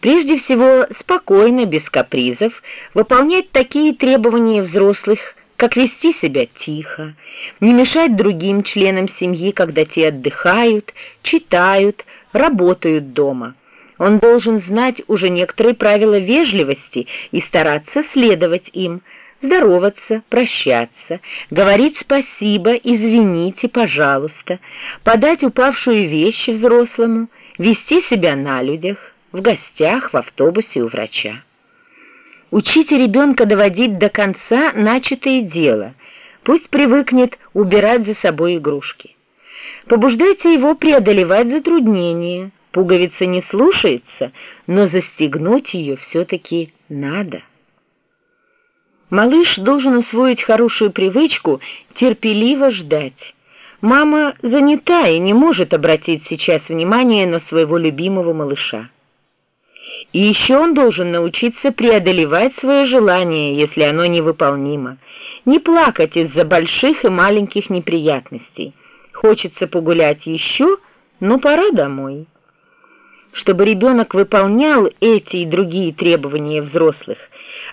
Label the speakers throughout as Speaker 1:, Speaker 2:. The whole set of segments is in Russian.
Speaker 1: Прежде всего, спокойно, без капризов, выполнять такие требования взрослых, как вести себя тихо, не мешать другим членам семьи, когда те отдыхают, читают, работают дома. Он должен знать уже некоторые правила вежливости и стараться следовать им, здороваться, прощаться, говорить спасибо, извините, пожалуйста, подать упавшую вещь взрослому, вести себя на людях, в гостях, в автобусе у врача. Учите ребенка доводить до конца начатое дело, пусть привыкнет убирать за собой игрушки. Побуждайте его преодолевать затруднения, пуговица не слушается, но застегнуть ее все-таки надо. Малыш должен усвоить хорошую привычку терпеливо ждать. Мама занята и не может обратить сейчас внимание на своего любимого малыша. И еще он должен научиться преодолевать свое желание, если оно невыполнимо, не плакать из-за больших и маленьких неприятностей. Хочется погулять еще, но пора домой. Чтобы ребенок выполнял эти и другие требования взрослых,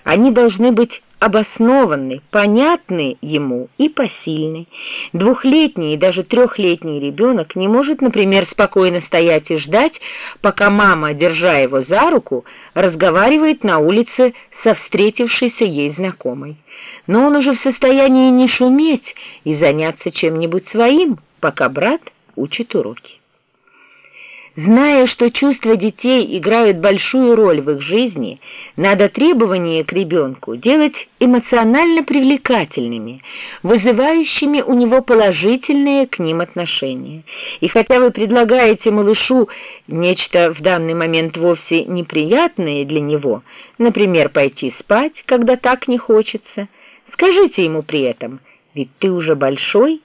Speaker 1: они должны быть обоснованный, понятный ему и посильный. Двухлетний и даже трехлетний ребенок не может, например, спокойно стоять и ждать, пока мама, держа его за руку, разговаривает на улице со встретившейся ей знакомой. Но он уже в состоянии не шуметь и заняться чем-нибудь своим, пока брат учит уроки. Зная, что чувства детей играют большую роль в их жизни, надо требования к ребенку делать эмоционально привлекательными, вызывающими у него положительные к ним отношения. И хотя вы предлагаете малышу нечто в данный момент вовсе неприятное для него, например, пойти спать, когда так не хочется, скажите ему при этом, ведь ты уже большой,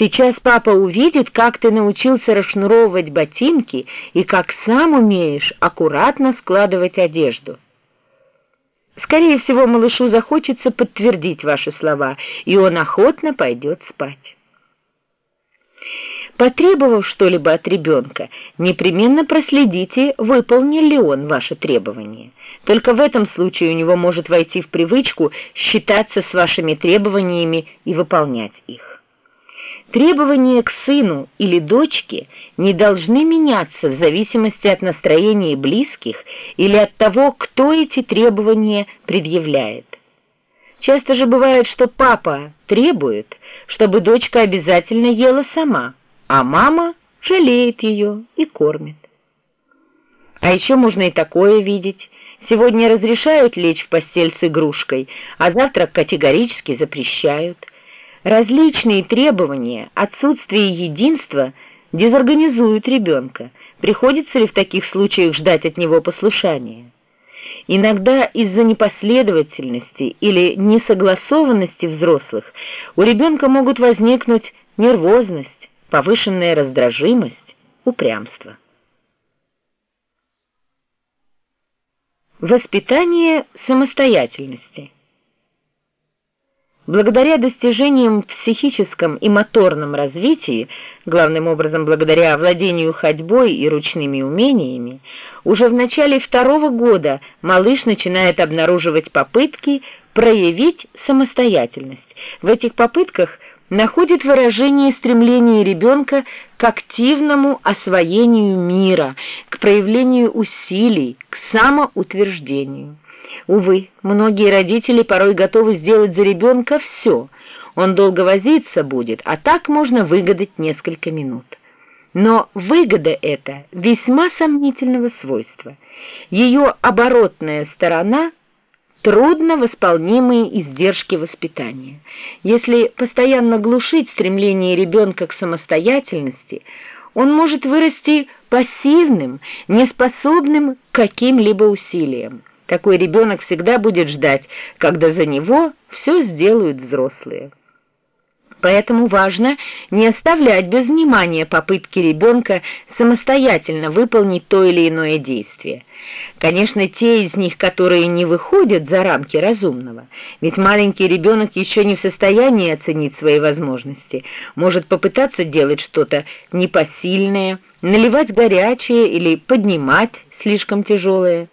Speaker 1: Сейчас папа увидит, как ты научился расшнуровывать ботинки и как сам умеешь аккуратно складывать одежду. Скорее всего, малышу захочется подтвердить ваши слова, и он охотно пойдет спать. Потребовав что-либо от ребенка, непременно проследите, выполнил ли он ваше требование. Только в этом случае у него может войти в привычку считаться с вашими требованиями и выполнять их. Требования к сыну или дочке не должны меняться в зависимости от настроения близких или от того, кто эти требования предъявляет. Часто же бывает, что папа требует, чтобы дочка обязательно ела сама, а мама жалеет ее и кормит. А еще можно и такое видеть. Сегодня разрешают лечь в постель с игрушкой, а завтра категорически запрещают. Различные требования, отсутствие единства дезорганизуют ребенка. Приходится ли в таких случаях ждать от него послушания? Иногда из-за непоследовательности или несогласованности взрослых у ребенка могут возникнуть нервозность, повышенная раздражимость, упрямство. Воспитание самостоятельности – Благодаря достижениям в психическом и моторном развитии, главным образом благодаря владению ходьбой и ручными умениями, уже в начале второго года малыш начинает обнаруживать попытки проявить самостоятельность. В этих попытках находит выражение стремление ребенка к активному освоению мира, к проявлению усилий, к самоутверждению. Увы, многие родители порой готовы сделать за ребенка все. Он долго возиться будет, а так можно выгадать несколько минут. Но выгода эта весьма сомнительного свойства. Ее оборотная сторона – трудно восполнимые издержки воспитания. Если постоянно глушить стремление ребенка к самостоятельности, он может вырасти пассивным, неспособным к каким-либо усилиям. Такой ребенок всегда будет ждать, когда за него все сделают взрослые. Поэтому важно не оставлять без внимания попытки ребенка самостоятельно выполнить то или иное действие. Конечно, те из них, которые не выходят за рамки разумного, ведь маленький ребенок еще не в состоянии оценить свои возможности, может попытаться делать что-то непосильное, наливать горячее или поднимать слишком тяжелое.